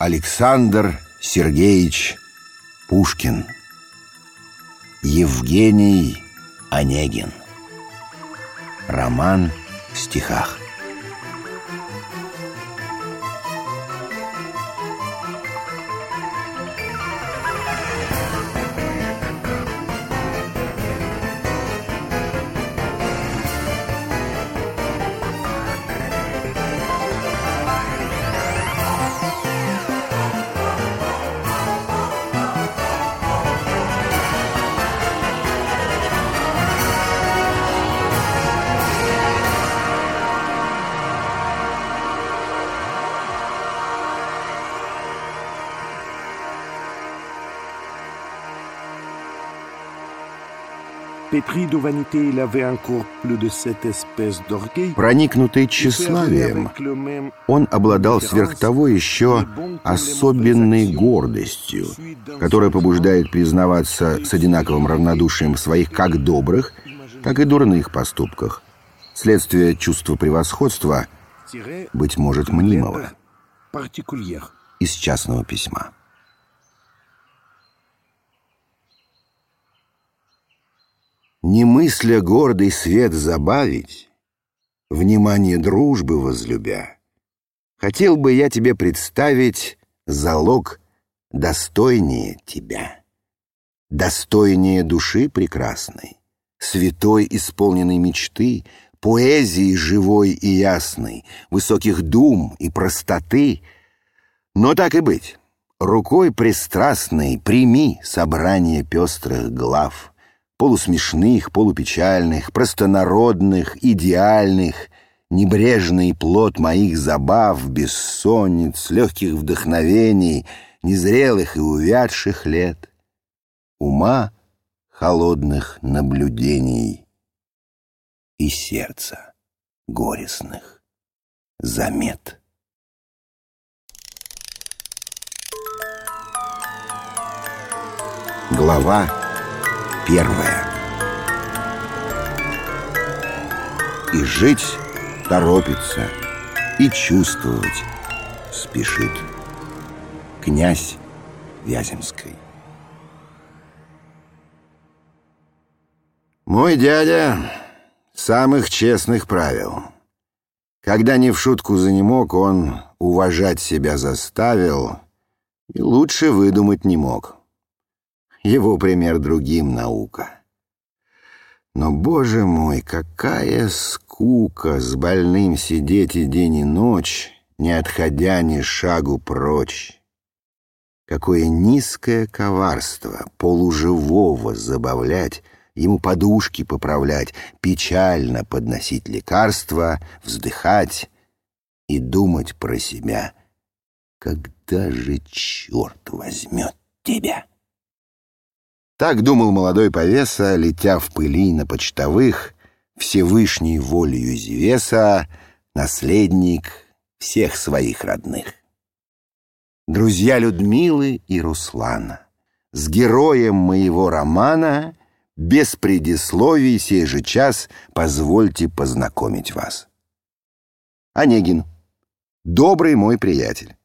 Александр Сергеевич Пушкин. Евгений Онегин. Роман в стихах Проникнутый тщеславием, он обладал сверх того еще особенной гордостью, которая побуждает признаваться с одинаковым равнодушием в своих как добрых, так и дурных поступках, следствие чувства превосходства, быть может, мнимого, из частного письма. Не мысля гордый свет забавить, Внимание дружбы возлюбя, Хотел бы я тебе представить Залог достойнее тебя, Достойнее души прекрасной, Святой исполненной мечты, Поэзии живой и ясной, Высоких дум и простоты. Но так и быть, рукой пристрастной Прими собрание пестрых глав — полусмешных, полупечальных, простонародных, идеальных, небрежный плод моих забав, бессонниц, легких вдохновений, незрелых и увядших лет, ума холодных наблюдений и сердца горестных замет. Глава первое. И жить торопится, и чувствовать спешит. Князь Вяземской. Мой дядя самых честных правил. Когда не в шутку занемог, он уважать себя заставил и лучше выдумать не мог. Его пример другим наука. Но, боже мой, какая скука с больным сидеть и день и ночь, не отходя ни шагу прочь. Какое низкое коварство полуживого забавлять, ему подушки поправлять, печально подносить лекарства, вздыхать и думать про себя. Когда же черт возьмет тебя? Так думал молодой повеса, летя в пыли на почтовых, Всевышней волею Зевеса, наследник всех своих родных. Друзья Людмилы и Руслана, с героем моего романа без предисловий сей же час позвольте познакомить вас. Онегин, добрый мой приятель,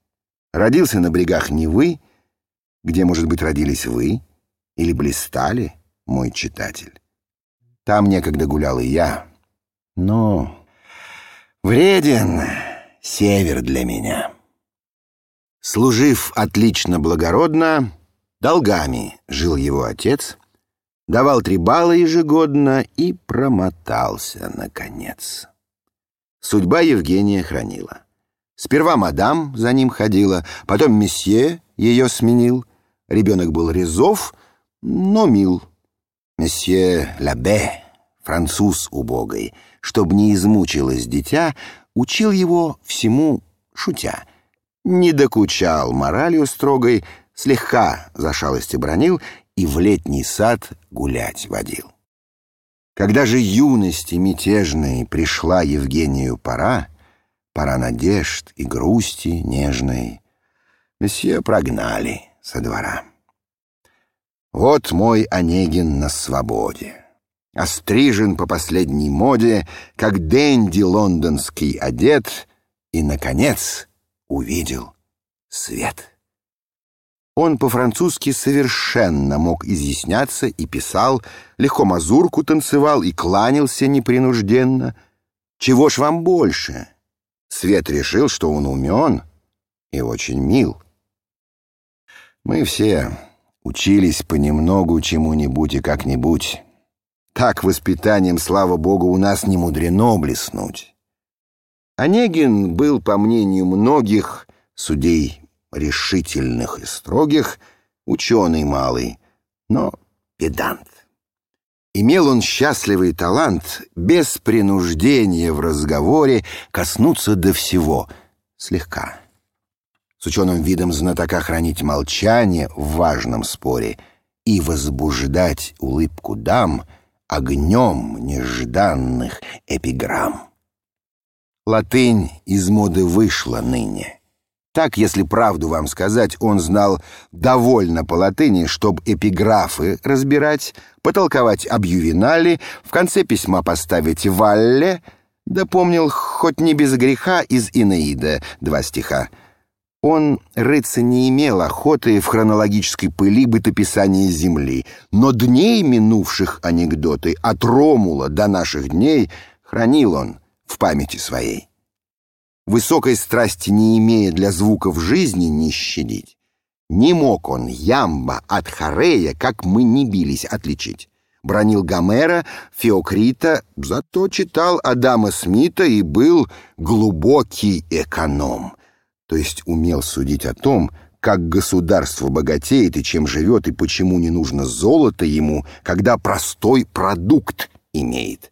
родился на брегах Невы, где, может быть, родились вы, или блистали, мой читатель. Там некогда гулял и я. Но вреден север для меня. Служив отлично благородно, долгами жил его отец, давал три балла ежегодно и промотался, наконец. Судьба Евгения хранила. Сперва мадам за ним ходила, потом месье ее сменил. Ребенок был резов, но мил. Месье Лабе, француз убогой, чтобы не измучилось дитя, учил его всему шутя. Не докучал моралью строгой, слегка за шалости бронил и в летний сад гулять водил. Когда же юности мятежной пришла Евгению пора, пора надежд и грусти нежной, месье прогнали со двора. Вот мой Онегин на свободе. Острижен по последней моде, как денди лондонский одет, и, наконец, увидел свет. Он по-французски совершенно мог изъясняться и писал, легко мазурку танцевал и кланялся непринужденно. Чего ж вам больше? Свет решил, что он умен и очень мил. Мы все учились понемногу чему-нибудь и как-нибудь. Так воспитанием, слава богу, у нас не мудрено блеснуть. Онегин был, по мнению многих судей решительных и строгих, ученый малый, но педант. Имел он счастливый талант без принуждения в разговоре коснуться до всего слегка. С ученым видом знатока хранить молчание в важном споре и возбуждать улыбку дам огнем нежданных эпиграмм. Латынь из моды вышла ныне. Так, если правду вам сказать, он знал довольно по латыни, чтобы эпиграфы разбирать, потолковать об ювенале, в конце письма поставить «валле», да помнил хоть не без греха из Инеида два стиха. Он, рыться не имел охоты в хронологической пыли бытописания Земли, но дней минувших анекдоты от Ромула до наших дней хранил он в памяти своей высокой страсти не имея для звуков жизни не щадить. Не мог он ямба от Харея, как мы не бились, отличить. Бронил Гомера, Феокрита, зато читал Адама Смита и был глубокий эконом. То есть умел судить о том, как государство богатеет и чем живет, и почему не нужно золото ему, когда простой продукт имеет.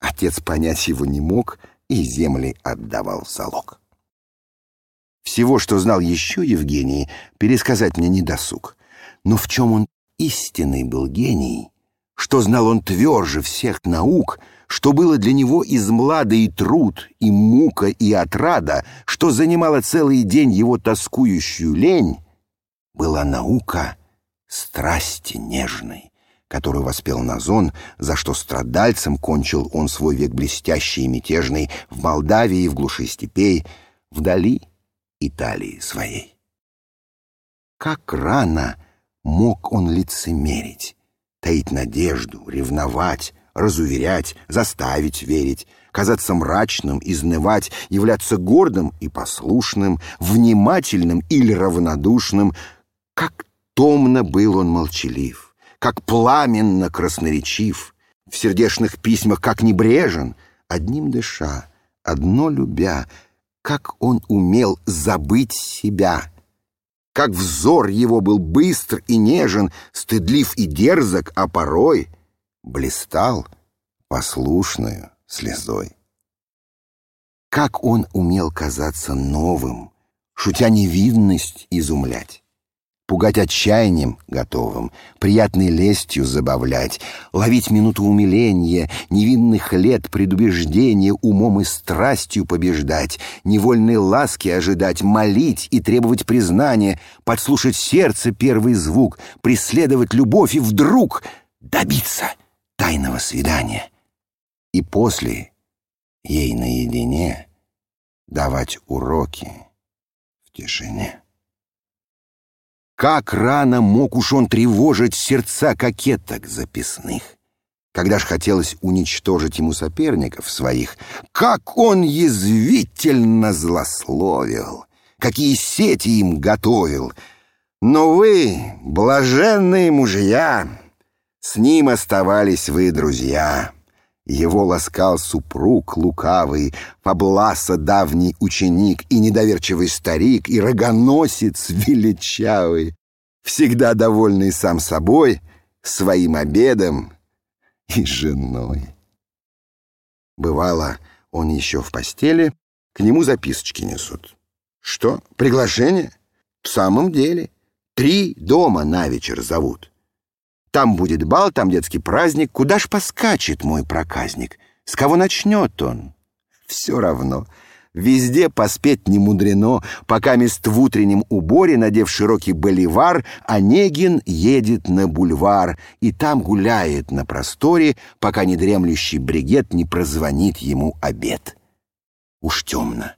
Отец понять его не мог — и земли отдавал залог. Всего, что знал еще Евгений, пересказать мне не досуг. Но в чем он истинный был гений, что знал он тверже всех наук, что было для него измлада и труд, и мука, и отрада, что занимала целый день его тоскующую лень, была наука страсти нежной, которую воспел Назон, за что страдальцем кончил он свой век блестящий и мятежный в Молдавии, в глуши степей, вдали Италии своей. Как рано мог он лицемерить, таить надежду, ревновать, разуверять, заставить верить, казаться мрачным, изнывать, являться гордым и послушным, внимательным или равнодушным, как томно был он молчалив как пламенно красноречив, в сердечных письмах как небрежен, одним дыша, одно любя, как он умел забыть себя, как взор его был быстр и нежен, стыдлив и дерзок, а порой блистал послушную слезой. Как он умел казаться новым, шутя невинность изумлять пугать отчаянием готовым, приятной лестью забавлять, ловить минуту умиления, невинных лет предубеждения умом и страстью побеждать, невольной ласки ожидать, молить и требовать признания, подслушать сердце первый звук, преследовать любовь и вдруг добиться тайного свидания. И после ей наедине давать уроки в тишине. Как рано мог уж он тревожить сердца кокеток записных. Когда ж хотелось уничтожить ему соперников своих, как он язвительно злословил, какие сети им готовил. Но вы, блаженные мужья, с ним оставались вы друзья. Его ласкал супруг лукавый, Пабласа давний ученик и недоверчивый старик, и рогоносец величавый, всегда довольный сам собой, своим обедом и женой. Бывало, он еще в постели, к нему записочки несут. Что, приглашение? В самом деле, три дома на вечер зовут. Там будет бал, там детский праздник. Куда ж поскачет мой проказник? С кого начнет он? Все равно. Везде поспеть не мудрено, пока мест в утреннем уборе, надев широкий боливар, Онегин едет на бульвар и там гуляет на просторе, пока недремлющий бригет не прозвонит ему обед. Уж темно.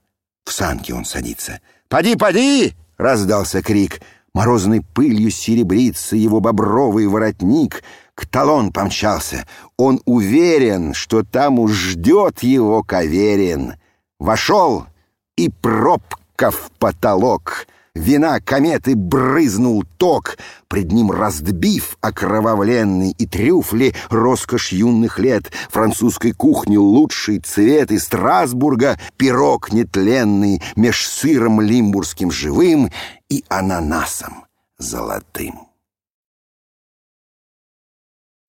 В санки он садится. «Поди, поди!» — раздался крик. Морозной пылью серебрится его бобровый воротник. К талон помчался. Он уверен, что там уж ждет его Каверин. Вошел и пробка в потолок — Вина кометы брызнул ток, Пред ним раздбив окровавленный И трюфли роскошь юных лет, Французской кухни лучший цвет Из Страсбурга пирог нетленный Меж сыром лимбургским живым И ананасом золотым.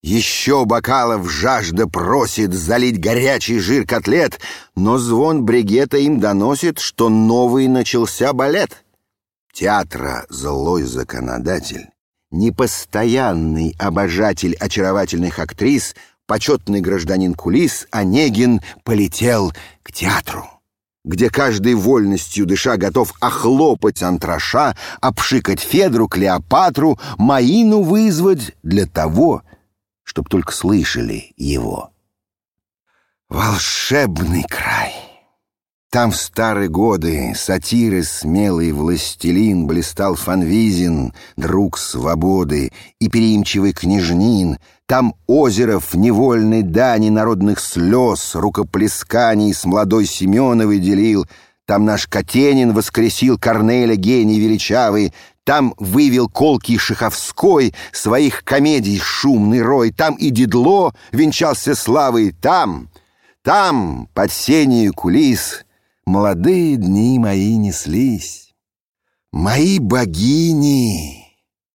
Еще бокалов жажда просит залить горячий жир котлет, но звон бригета им доносит, что новый начался балет — театра злой законодатель, непостоянный обожатель очаровательных актрис, почетный гражданин кулис Онегин полетел к театру, где каждой вольностью дыша готов охлопать антраша, обшикать Федру, Клеопатру, Маину вызвать для того, чтоб только слышали его. Волшебный край! Там в старые годы сатиры смелый властелин Блистал Фанвизин, друг свободы, И переимчивый княжнин. Там озеров невольной дани народных слез, Рукоплесканий с молодой Семеновой делил. Там наш Катенин воскресил Корнеля гений величавый, там вывел колкий Шаховской своих комедий шумный рой, Там и Дедло венчался славой, там, там, под сенью кулис — молодые дни мои неслись. Мои богини!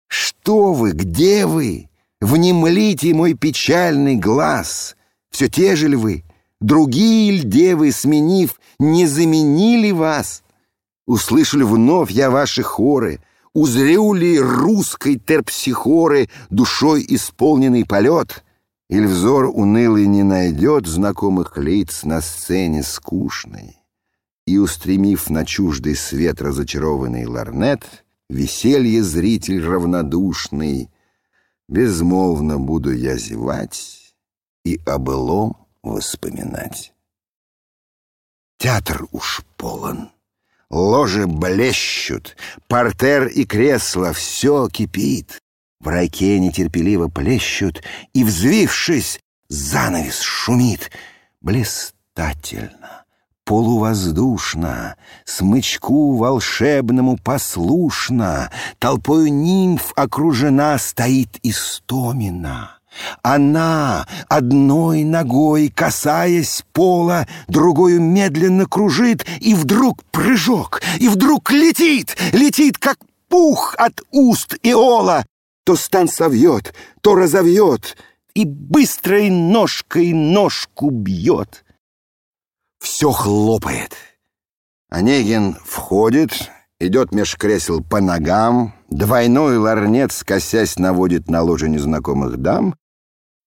Что вы, где вы? Внемлите мой печальный глаз. Все те же ли вы? Другие ль девы, сменив, не заменили вас? Услышу вновь я ваши хоры? Узрю ли русской терпсихоры душой исполненный полет? Или взор унылый не найдет знакомых лиц на сцене скучной? И, устремив на чуждый свет разочарованный ларнет, веселье зритель равнодушный, безмолвно буду я зевать и о воспоминать. Театр уж полон, ложи блещут, портер и кресло, все кипит. В райке нетерпеливо плещут, и, взвившись, занавес шумит. Блистательно полувоздушно, смычку волшебному послушно, толпою нимф окружена стоит Истомина. Она, одной ногой касаясь пола, другую медленно кружит, и вдруг прыжок, и вдруг летит, летит, как пух от уст Иола, то стан совьет, то разовьет, и быстрой ножкой ножку бьет все хлопает. Онегин входит, идет меж кресел по ногам, двойной ларнет, скосясь, наводит на ложе незнакомых дам,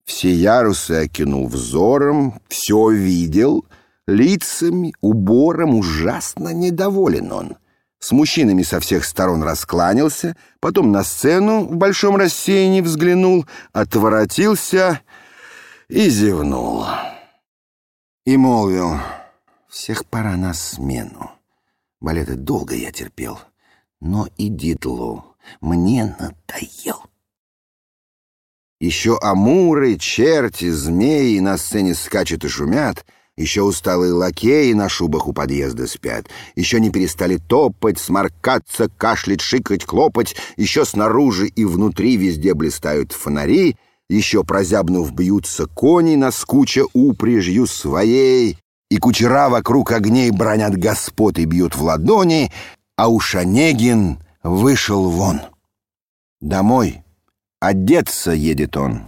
все ярусы окинул взором, все видел, лицами, убором ужасно недоволен он. С мужчинами со всех сторон раскланялся, потом на сцену в большом рассеянии взглянул, отворотился и зевнул. И молвил... Всех пора на смену. Балеты долго я терпел, но и Дидлу мне надоел. Еще амуры, черти, змеи на сцене скачут и шумят, еще усталые лакеи на шубах у подъезда спят, еще не перестали топать, сморкаться, кашлять, шикать, хлопать, еще снаружи и внутри везде блистают фонари, еще прозябнув бьются кони, наскуча упряжью своей, и кучера вокруг огней бронят господ и бьют в ладони, а уж Онегин вышел вон. Домой. Одеться едет он.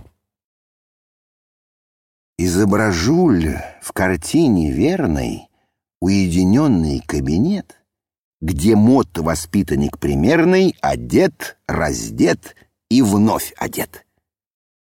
Изображу ль в картине верной уединенный кабинет, где мод воспитанник примерный одет, раздет и вновь одет.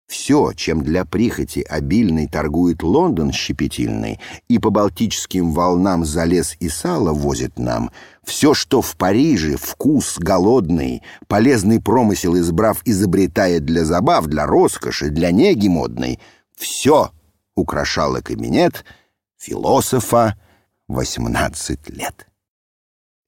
Все, чем для прихоти обильной торгует Лондон щепетильный и по балтическим волнам за лес и сало возит нам, все, что в Париже вкус голодный, полезный промысел избрав, изобретает для забав, для роскоши, для неги модной, все украшало кабинет философа восемнадцать лет.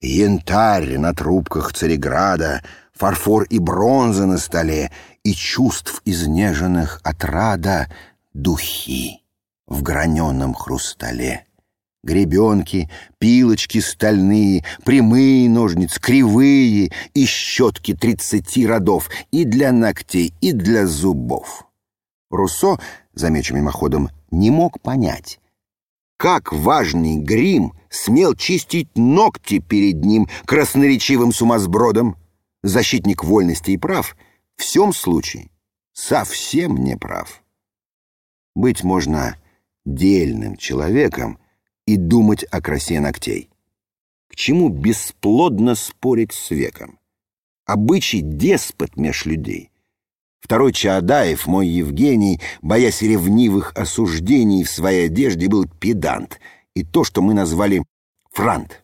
Янтарь на трубках Цареграда, фарфор и бронза на столе, и чувств изнеженных отрада духи в граненом хрустале. Гребенки, пилочки стальные, прямые ножницы, кривые и щетки тридцати родов и для ногтей, и для зубов. Руссо, замечу мимоходом, не мог понять, как важный грим смел чистить ногти перед ним красноречивым сумасбродом. Защитник вольности и прав всем случае совсем не прав. Быть можно дельным человеком и думать о красе ногтей. К чему бесплодно спорить с веком? Обычай деспот меж людей. Второй Чаадаев, мой Евгений, боясь ревнивых осуждений в своей одежде, был педант, и то, что мы назвали франт.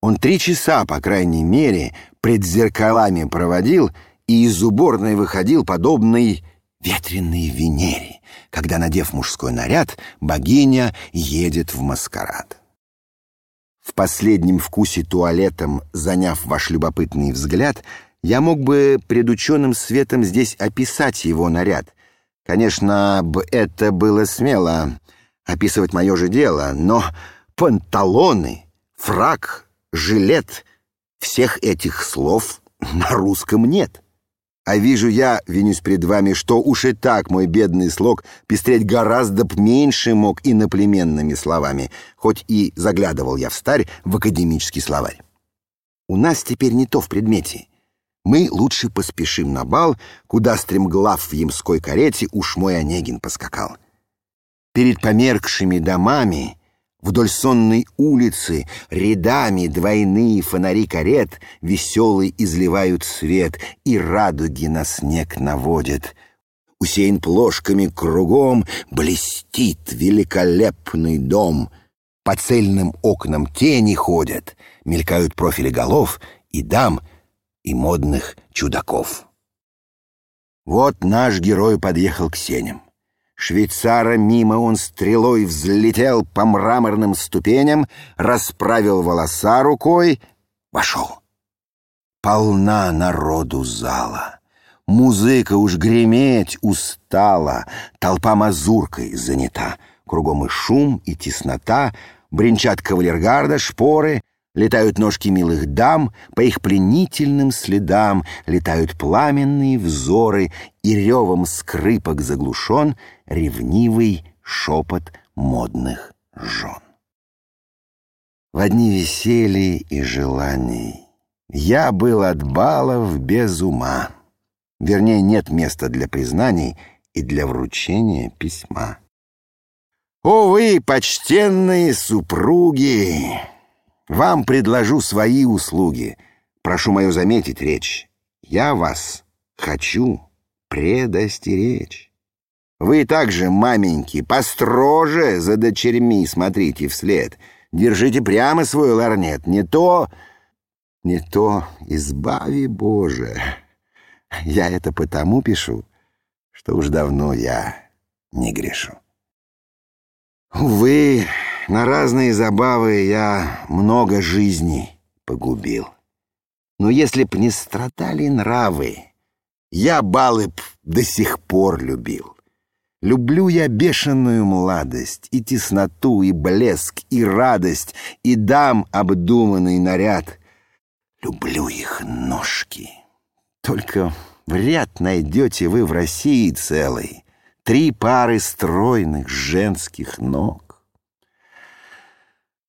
Он три часа, по крайней мере, пред зеркалами проводил и из уборной выходил подобный ветреной Венере, когда, надев мужской наряд, богиня едет в маскарад. В последнем вкусе туалетом, заняв ваш любопытный взгляд, я мог бы пред ученым светом здесь описать его наряд. Конечно, б это было смело, описывать мое же дело, но панталоны, фрак, жилет — всех этих слов на русском нет. А вижу я, винюсь пред вами, что уж и так мой бедный слог пестреть гораздо б меньше мог иноплеменными словами, хоть и заглядывал я в старь в академический словарь. У нас теперь не то в предмете. Мы лучше поспешим на бал, куда стремглав в ямской карете уж мой Онегин поскакал. Перед померкшими домами Вдоль сонной улицы рядами двойные фонари карет Веселый изливают свет и радуги на снег наводят. Усеян плошками кругом блестит великолепный дом. По цельным окнам тени ходят, мелькают профили голов и дам, и модных чудаков. Вот наш герой подъехал к сеням. Швейцара мимо он стрелой взлетел по мраморным ступеням, расправил волоса рукой, вошел. Полна народу зала. Музыка уж греметь устала, толпа мазуркой занята. Кругом и шум, и теснота, бренчат кавалергарда, шпоры, Летают ножки милых дам, по их пленительным следам Летают пламенные взоры, и ревом скрипок заглушен Ревнивый шепот модных жен. В одни веселья и желаний Я был от балов без ума. Вернее, нет места для признаний И для вручения письма. О, вы, почтенные супруги! Вам предложу свои услуги. Прошу мою заметить речь. Я вас хочу предостеречь. Вы также, маменьки, построже за дочерьми смотрите вслед. Держите прямо свой ларнет. Не то... Не то избави, Боже. Я это потому пишу, что уж давно я не грешу. Увы, на разные забавы я много жизней погубил. Но если б не страдали нравы, я балы б до сих пор любил. Люблю я бешеную младость, и тесноту, и блеск, и радость, и дам обдуманный наряд. Люблю их ножки. Только вряд найдете вы в России целой три пары стройных женских ног.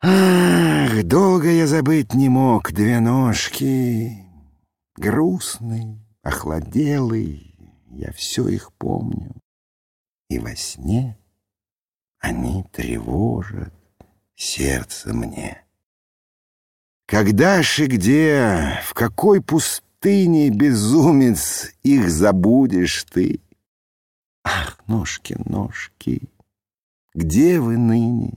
Ах, долго я забыть не мог две ножки. Грустный, охладелый, я все их помню. И во сне они тревожат сердце мне. Когда ж и где, в какой пустыне, безумец, их забудешь ты? Ах, ножки, ножки, где вы ныне?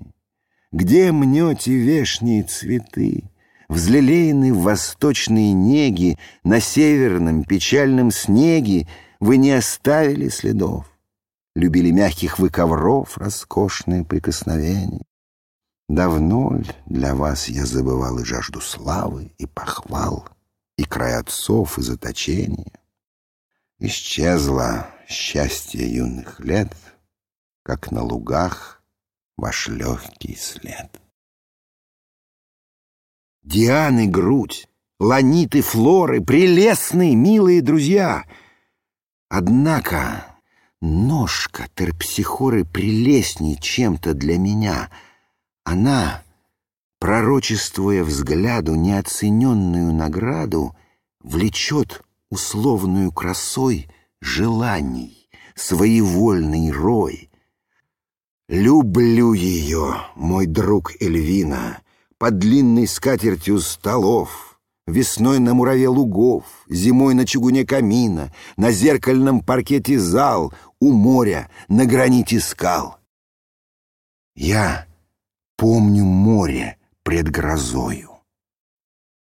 Где мнете вешние цветы? Взлелеены в восточные неги, На северном печальном снеге Вы не оставили следов. Любили мягких вы ковров Роскошные прикосновения. Давно ль для вас я забывал и жажду славы, и похвал, и край отцов, и заточения? Исчезло счастье юных лет, как на лугах ваш легкий след. Дианы грудь, ланиты флоры, прелестные, милые друзья. Однако ножка терпсихоры прелестней чем-то для меня. Она, пророчествуя взгляду неоцененную награду, влечет условную красой желаний, своевольный рой. Люблю ее, мой друг Эльвина, под длинной скатертью столов, Весной на мураве лугов, зимой на чугуне камина, На зеркальном паркете зал, у моря, на граните скал. Я помню море пред грозою.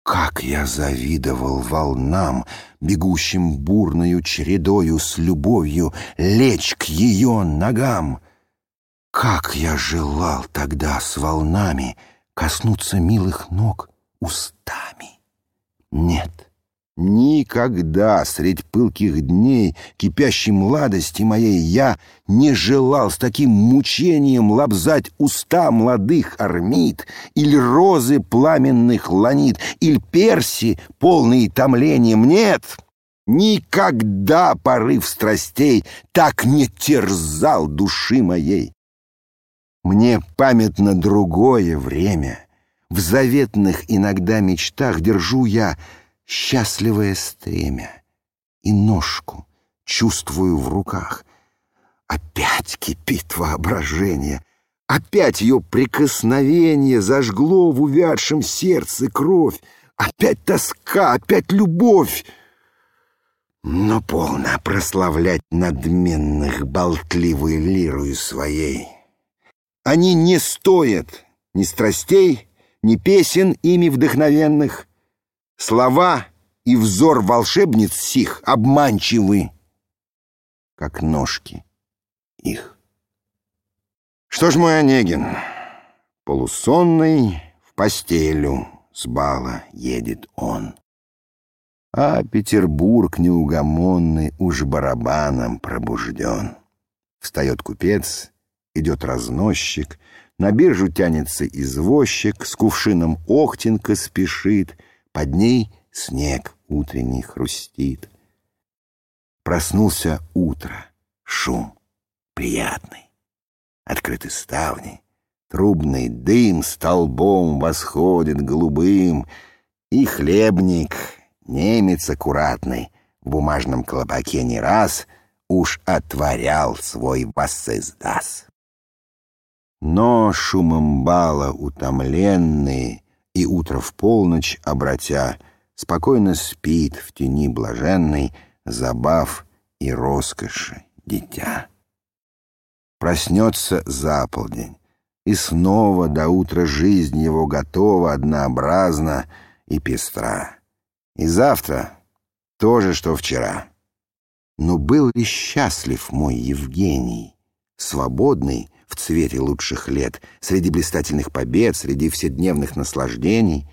Как я завидовал волнам, бегущим бурною чередою с любовью лечь к ее ногам. Как я желал тогда с волнами коснуться милых ног устами. Нет, никогда средь пылких дней кипящей младости моей я не желал с таким мучением лобзать уста молодых армид или розы пламенных ланит, или перси, полные томлением. Нет, никогда порыв страстей так не терзал души моей. Мне памятно другое время. В заветных иногда мечтах держу я счастливое стремя и ножку чувствую в руках. Опять кипит воображение, опять ее прикосновение зажгло в увядшем сердце кровь, опять тоска, опять любовь. Но полно прославлять надменных болтливой лирою своей. Они не стоят ни страстей, ни песен ими вдохновенных. Слова и взор волшебниц сих обманчивы, как ножки их. Что ж, мой Онегин, полусонный в постелю с бала едет он. А Петербург неугомонный уж барабаном пробужден. Встает купец идет разносчик, на биржу тянется извозчик, с кувшином охтенка спешит, под ней снег утренний хрустит. Проснулся утро, шум приятный. Открыты ставни, трубный дым столбом восходит голубым, и хлебник, немец аккуратный, в бумажном колпаке не раз уж отворял свой воссоздас. Но шумом бала утомленный И утро в полночь обратя Спокойно спит в тени блаженной Забав и роскоши дитя. Проснется за полдень, и снова до утра жизнь его готова однообразна и пестра. И завтра то же, что вчера. Но был ли счастлив мой Евгений, свободный в цвете лучших лет, среди блистательных побед, среди вседневных наслаждений.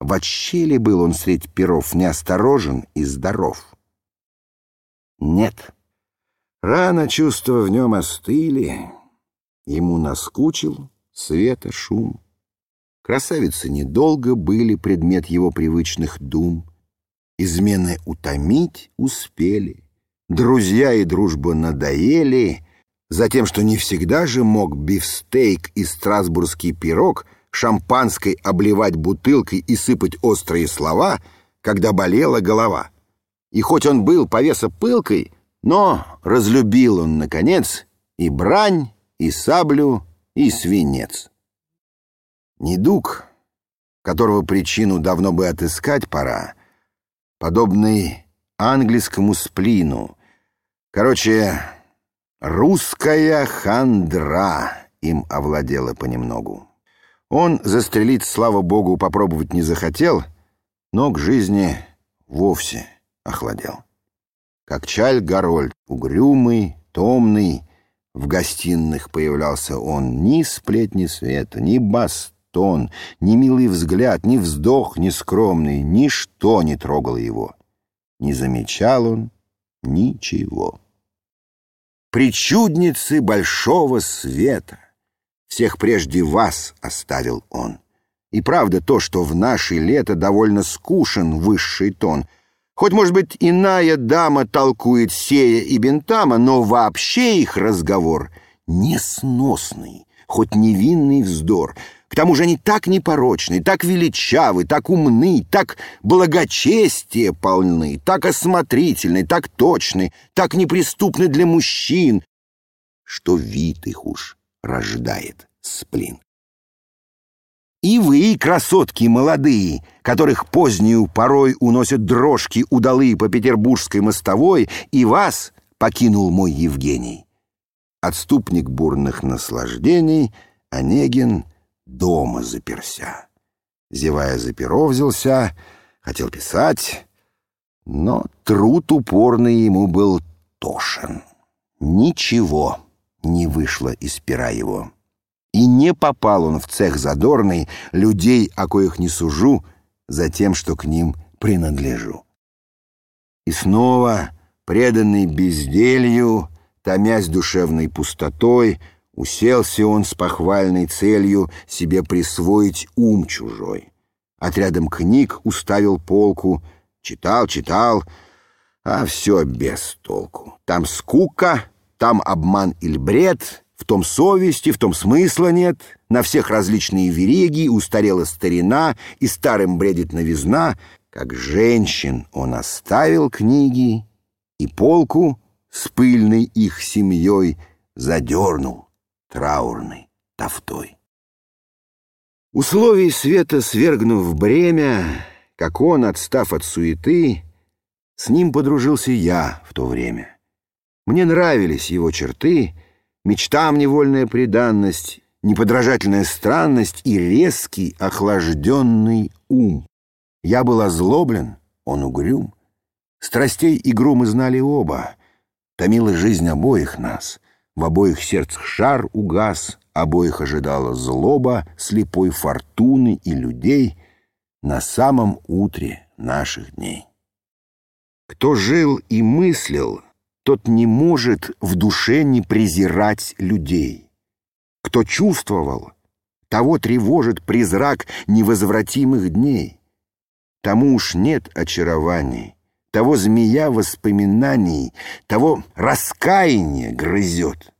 Вообще ли был он средь перов неосторожен и здоров? Нет. Рано чувства в нем остыли, ему наскучил света шум. Красавицы недолго были предмет его привычных дум. Измены утомить успели, друзья и дружба надоели — Затем, что не всегда же мог бифстейк и страсбургский пирог шампанской обливать бутылкой и сыпать острые слова, когда болела голова. И хоть он был повеса пылкой, но разлюбил он, наконец, и брань, и саблю, и свинец. Недуг, которого причину давно бы отыскать пора, подобный английскому сплину. Короче, Русская хандра им овладела понемногу. Он застрелить, слава богу, попробовать не захотел, но к жизни вовсе охладел. Как чаль Гарольд, угрюмый, томный, В гостиных появлялся он ни сплетни света, ни бастон, ни милый взгляд, ни вздох нескромный, ничто не трогало его. Не замечал он ничего. Причудницы большого света, всех прежде вас оставил он. И правда то, что в наше лето довольно скушен высший тон — Хоть, может быть, иная дама толкует сея и бентама, но вообще их разговор несносный, хоть невинный вздор. К тому же они так непорочны, так величавы, так умны, так благочестие полны, так осмотрительны, так точны, так неприступны для мужчин, что вид их уж рождает сплин. И вы, красотки молодые, которых позднюю порой уносят дрожки удалые по петербургской мостовой, и вас покинул мой Евгений. Отступник бурных наслаждений, Онегин дома заперся. Зевая за перо взялся, хотел писать, но труд упорный ему был тошен. Ничего не вышло из пера его. И не попал он в цех задорный, людей, о коих не сужу, за тем, что к ним принадлежу. И снова, преданный безделью, томясь душевной пустотой, уселся он с похвальной целью себе присвоить ум чужой. Отрядом книг уставил полку, читал, читал, а все без толку. Там скука, там обман или бред — в том совести, в том смысла нет. На всех различные вереги, устарела старина, и старым бредит новизна. Как женщин он оставил книги, и полку с пыльной их семьей задернул траурной тафтой. Условий света свергнув бремя, как он, отстав от суеты, с ним подружился я в то время. Мне нравились его черты — мечтам невольная преданность, неподражательная странность и резкий охлажденный ум. Я был озлоблен, он угрюм. Страстей игру мы знали оба. Томила жизнь обоих нас. В обоих сердцах шар угас, обоих ожидала злоба слепой фортуны и людей на самом утре наших дней. Кто жил и мыслил, тот не может в душе не презирать людей. Кто чувствовал, того тревожит призрак невозвратимых дней. Тому уж нет очарований, того змея воспоминаний, того раскаяния грызет.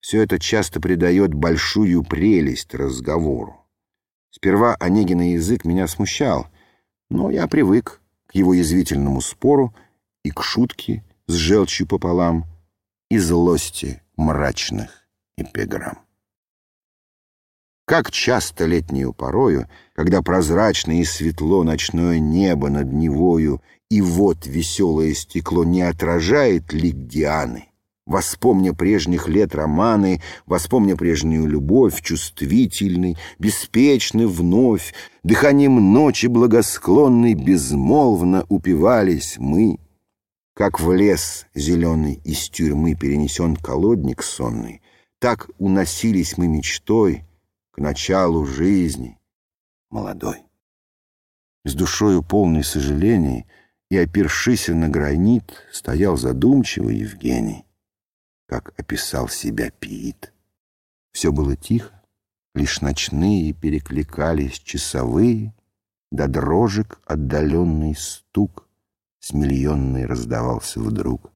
Все это часто придает большую прелесть разговору. Сперва Онегина язык меня смущал, но я привык к его язвительному спору и к шутке, с желчью пополам и злости мрачных эпиграмм. Как часто летнюю порою, когда прозрачное и светло ночное небо над Невою, и вот веселое стекло не отражает лик Дианы, Воспомня прежних лет романы, воспомня прежнюю любовь, чувствительный, беспечный вновь, дыханием ночи благосклонной безмолвно упивались мы — как в лес зеленый из тюрьмы перенесен колодник сонный, так уносились мы мечтой к началу жизни молодой. С душою полной сожалений и, опершися на гранит, стоял задумчивый Евгений, как описал себя Пиит. Все было тихо, лишь ночные перекликались часовые, до дрожек отдаленный стук — с миллионной раздавался вдруг.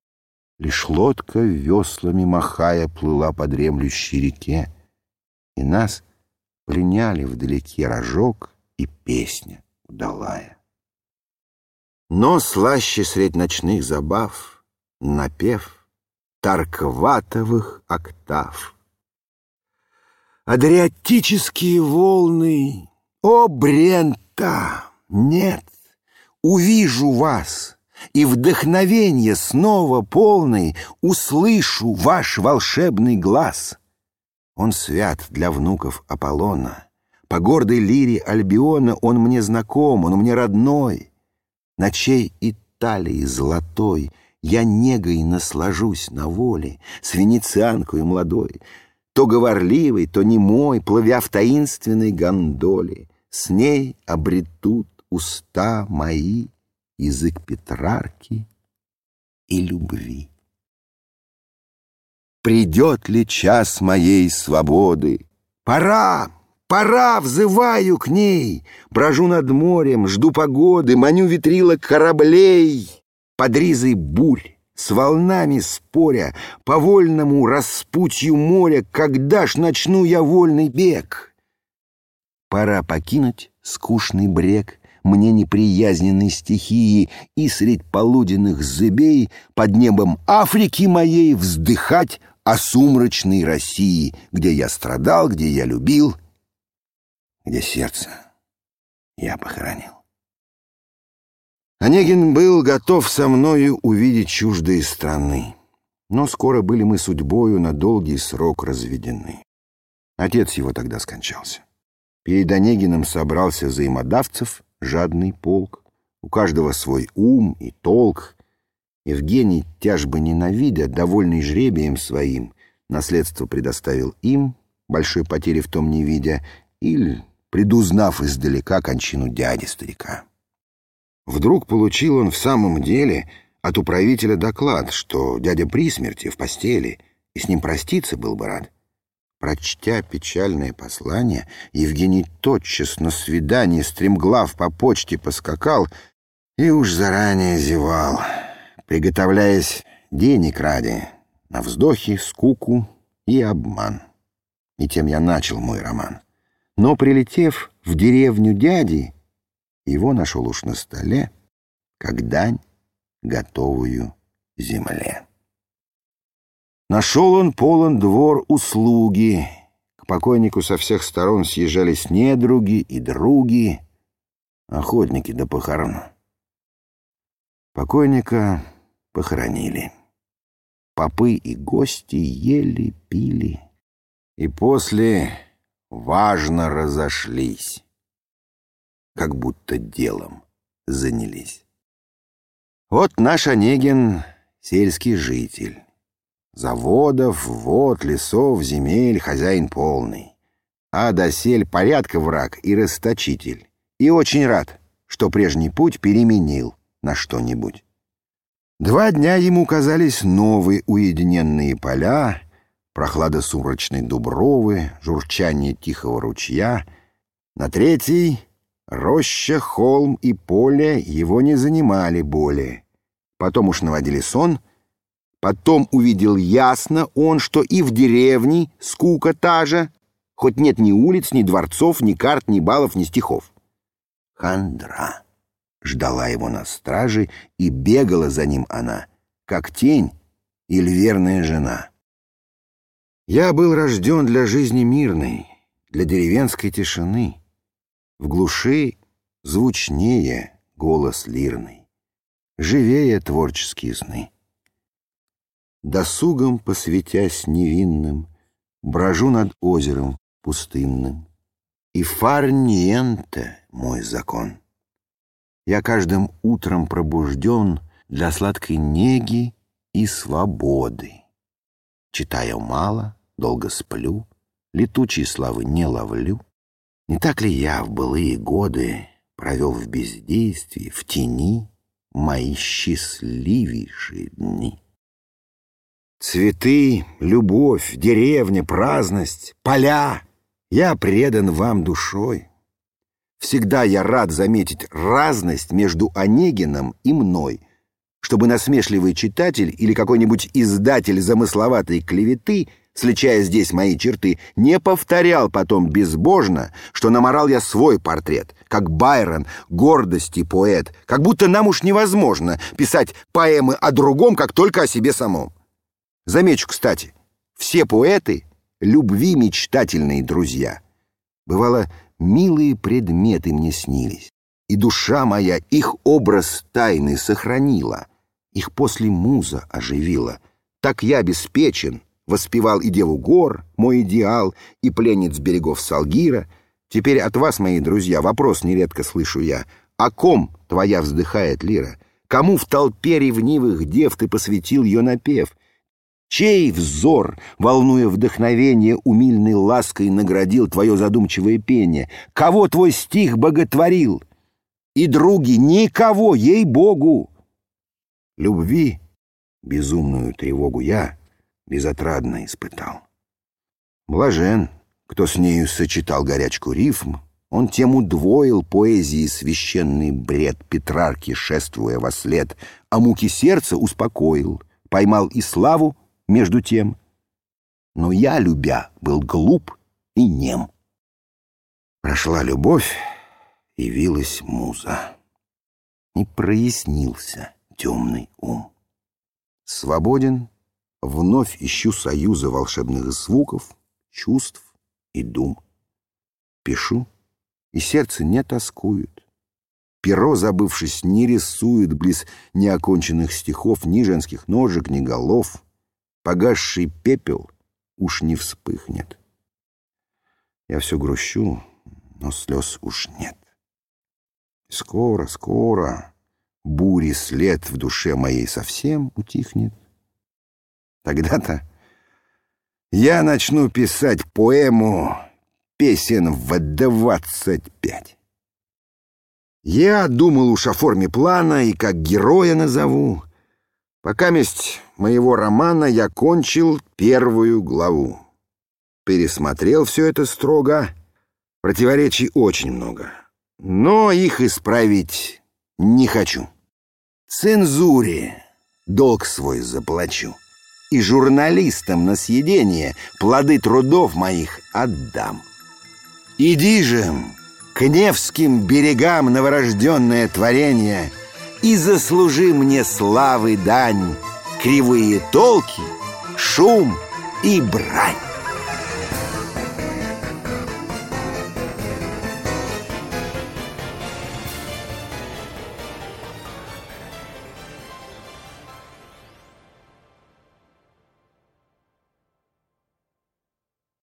Лишь лодка веслами махая плыла по дремлющей реке, и нас пленяли вдалеке рожок и песня удалая. Но слаще средь ночных забав напев таркватовых октав. Адриатические волны, о, Брента, нет, увижу вас, и вдохновенье снова полный услышу ваш волшебный глаз. Он свят для внуков Аполлона. По гордой лире Альбиона он мне знаком, он мне родной. Ночей Италии золотой Я негой наслажусь на воле С венецианкой молодой, То говорливой, то немой, Плывя в таинственной гондоле. С ней обретут уста мои Язык Петрарки и любви. Придет ли час моей свободы? Пора! Пора, взываю к ней, брожу над морем, жду погоды, маню ветрила кораблей. Под ризой бурь, с волнами споря, по вольному распутью моря, когда ж начну я вольный бег? Пора покинуть скучный брег, мне неприязненной стихии, и средь полуденных зыбей под небом Африки моей вздыхать о сумрачной России, где я страдал, где я любил — где сердце я похоронил. Онегин был готов со мною увидеть чуждые страны, но скоро были мы судьбою на долгий срок разведены. Отец его тогда скончался. Перед Онегиным собрался взаимодавцев жадный полк, у каждого свой ум и толк. Евгений, тяжбы ненавидя, довольный жребием своим, наследство предоставил им, большой потери в том не видя, или предузнав издалека кончину дяди-старика. Вдруг получил он в самом деле от управителя доклад, что дядя при смерти в постели, и с ним проститься был бы рад. Прочтя печальное послание, Евгений тотчас на свидание стремглав по почте поскакал и уж заранее зевал, приготовляясь денег ради на вздохи, скуку и обман. И тем я начал мой роман. Но, прилетев в деревню дяди, его нашел уж на столе, как дань, готовую земле. Нашел он полон двор услуги. К покойнику со всех сторон съезжались недруги и други, охотники до похорон. Покойника похоронили. Попы и гости ели, пили. И после важно разошлись, как будто делом занялись. Вот наш Онегин — сельский житель. Заводов, вод, лесов, земель хозяин полный. А досель порядка враг и расточитель. И очень рад, что прежний путь переменил на что-нибудь. Два дня ему казались новые уединенные поля, прохлада сумрачной дубровы, журчание тихого ручья. На третий — роща, холм и поле его не занимали более. Потом уж наводили сон, потом увидел ясно он, что и в деревне скука та же, хоть нет ни улиц, ни дворцов, ни карт, ни балов, ни стихов. Хандра ждала его на страже, и бегала за ним она, как тень или верная жена. Я был рожден для жизни мирной, для деревенской тишины. В глуши звучнее голос лирный, живее творческие сны. Досугом посвятясь невинным, брожу над озером пустынным. И фарниенте мой закон. Я каждым утром пробужден для сладкой неги и свободы. Читаю мало, долго сплю, летучей славы не ловлю. Не так ли я в былые годы провел в бездействии, в тени мои счастливейшие дни? Цветы, любовь, деревня, праздность, поля — я предан вам душой. Всегда я рад заметить разность между Онегином и мной — чтобы насмешливый читатель или какой-нибудь издатель замысловатой клеветы, сличая здесь мои черты, не повторял потом безбожно, что наморал я свой портрет, как Байрон, гордости поэт, как будто нам уж невозможно писать поэмы о другом, как только о себе самом. Замечу, кстати, все поэты — любви мечтательные друзья. Бывало, милые предметы мне снились, и душа моя их образ тайны сохранила — их после муза оживила. Так я обеспечен, воспевал и деву гор, мой идеал, и пленниц берегов Салгира. Теперь от вас, мои друзья, вопрос нередко слышу я. О ком твоя вздыхает лира? Кому в толпе ревнивых дев ты посвятил ее напев? Чей взор, волнуя вдохновение, умильной лаской наградил твое задумчивое пение? Кого твой стих боготворил? И, други, никого, ей-богу! Любви безумную тревогу я безотрадно испытал. Блажен, кто с нею сочетал горячку рифм, он тем удвоил поэзии священный бред Петрарки, шествуя во след, а муки сердца успокоил, поймал и славу между тем. Но я, любя, был глуп и нем. Прошла любовь, явилась муза. И прояснился темный ум. Свободен, вновь ищу союза волшебных звуков, чувств и дум. Пишу, и сердце не тоскует. Перо, забывшись, не рисует близ неоконченных стихов ни женских ножек, ни голов. Погасший пепел уж не вспыхнет. Я все грущу, но слез уж нет. Скоро, скоро бури след в душе моей совсем утихнет. Тогда-то я начну писать поэму песен в двадцать пять. Я думал уж о форме плана и как героя назову. Пока месть моего романа я кончил первую главу. Пересмотрел все это строго, противоречий очень много. Но их исправить не хочу. Цензуре долг свой заплачу. И журналистам на съедение плоды трудов моих отдам. Иди же к Невским берегам новорожденное творение И заслужи мне славы дань, Кривые толки, шум и брань.